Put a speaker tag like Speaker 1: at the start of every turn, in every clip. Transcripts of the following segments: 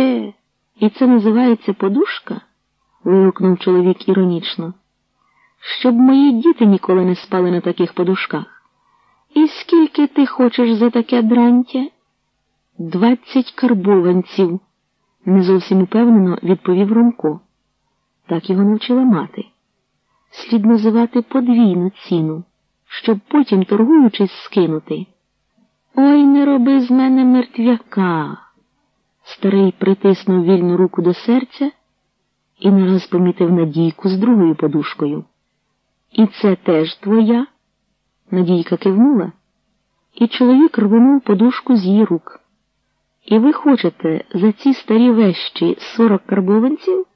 Speaker 1: Хе, і це називається подушка? вигукнув чоловік іронічно. Щоб мої діти ніколи не спали на таких подушках. І скільки ти хочеш за таке дрантя? Двадцять карбованців, не зовсім упевнено відповів Ромко. Так його навчила мати. Слід називати подвійну ціну, щоб потім, торгуючись, скинути. Ой, не роби з мене мертвяка. Старий притиснув вільну руку до серця і нараз помітив Надійку з другою подушкою. І це теж твоя? Надійка кивнула, і чоловік рвонув подушку з її рук. І ви хочете за ці старі вещі сорок карбованців?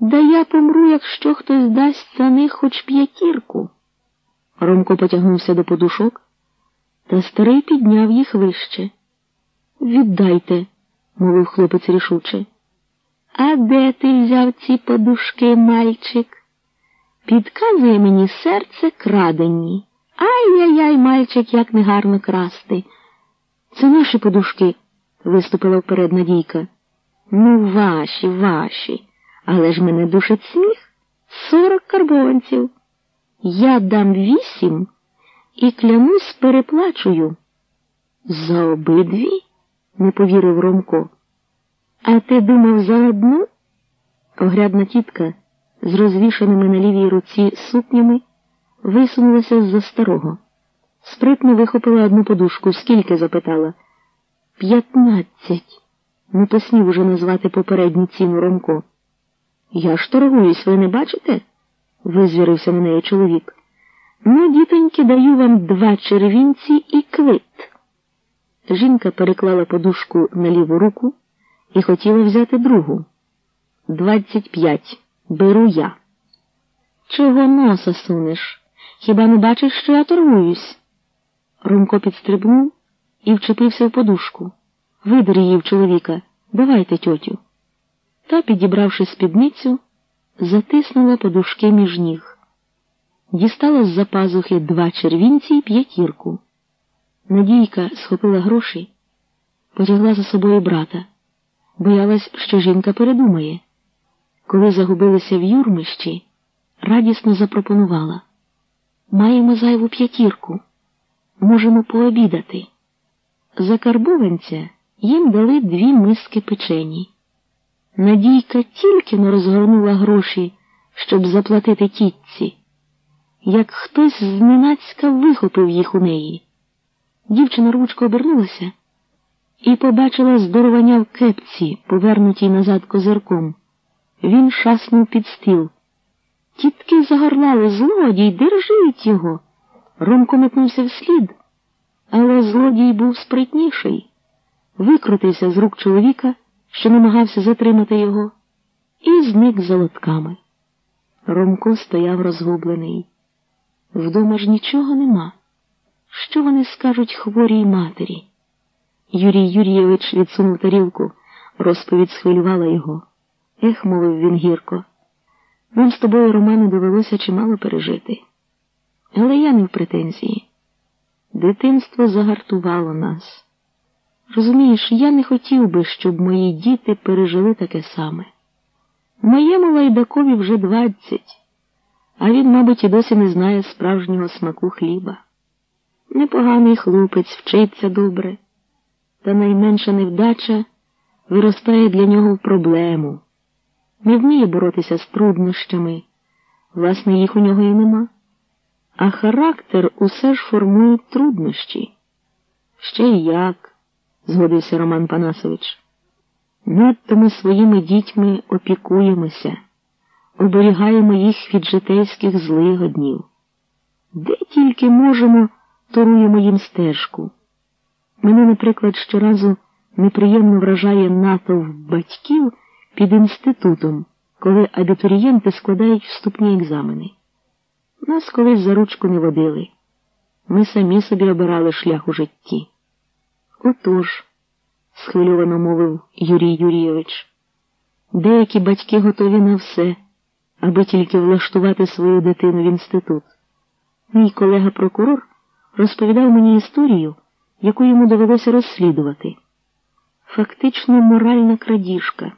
Speaker 1: Да я помру, якщо хтось дасть за них хоч п'ятірку. Ромко потягнувся до подушок, та старий підняв їх вище. Віддайте, мовив хлопець рішуче. А де ти взяв ці подушки, мальчик? Підказує мені серце крадені. Ай-яй-яй, мальчик, як негарно красти. Це наші подушки, виступила вперед Надійка. Ну, ваші, ваші, але ж мене душить сміх. Сорок карбованців. Я дам вісім і клянусь переплачую. За обидві? Не повірив Ромко. А ти думав за одну? Огрядна тітка з розвішаними на лівій руці сукнями висунулася з-за старого. Спритно вихопила одну подушку. Скільки? запитала. П'ятнадцять. Не посмів уже назвати попередню ціну Ромко. Я ж торгуюсь, ви не бачите? визвірився на неї чоловік. Ну, дітоньки, даю вам два червінці і квит. Жінка переклала подушку на ліву руку і хотіла взяти другу. Двадцять п'ять. Беру я. Чого носа сунеш? Хіба не бачиш, що я торгуюсь? Румко підстрибнув і вчепився в подушку. Видер її в чоловіка. Давайте, тьотю. Та, підібравши спідницю, затиснула подушки між ніг. Дістала з-за пазухи два червінці і п'ятірку. Надійка схопила гроші, потягла за собою брата, боялась, що жінка передумає. Коли загубилися в юрмищі, радісно запропонувала маємо зайву п'ятірку, можемо пообідати. За карбованця їм дали дві миски печені. Надійка тільки не розгорнула гроші, щоб заплатити тітці, як хтось зненацька вихопив їх у неї. Дівчина ручко обернулася і побачила здоровання в кепці, повернутій назад козирком. Він шаснув під стіл. Тітки загорлали злодій, держіть його. Ромко метнувся вслід, але злодій був спритніший, викрутився з рук чоловіка, що намагався затримати його, і зник за лотками. Ромко стояв розгублений. Вдома ж нічого нема. Що вони скажуть хворій матері? Юрій Юрійович відсунув тарілку, розповідь схвилювала його. Ех, мовив він гірко. Нам з тобою, Роману, довелося чимало пережити. Але я не в претензії. Дитинство загартувало нас. Розумієш, я не хотів би, щоб мої діти пережили таке саме. Моєму лайдакові вже двадцять, а він, мабуть, і досі не знає справжнього смаку хліба. Непоганий хлопець вчиться добре, та найменша невдача виростає для нього в проблему не вміє боротися з труднощами, власне, їх у нього і нема. А характер усе ж формує труднощі. Ще й як, згодився Роман Панасович. Надто ми своїми дітьми опікуємося, оберігаємо їх від житейських злигоднів. Де тільки можемо, торуємо їм стежку. Мене, наприклад, щоразу неприємно вражає натовп батьків під інститутом, коли абітурієнти складають вступні екзамени. Нас колись за ручку не водили. Ми самі собі обирали шлях у житті. Отож, схвильовано мовив Юрій Юрійович, деякі батьки готові на все, аби тільки влаштувати свою дитину в інститут. Мій колега прокурор розповідав мені історію, яку йому довелося розслідувати. фактично моральна крадіжка.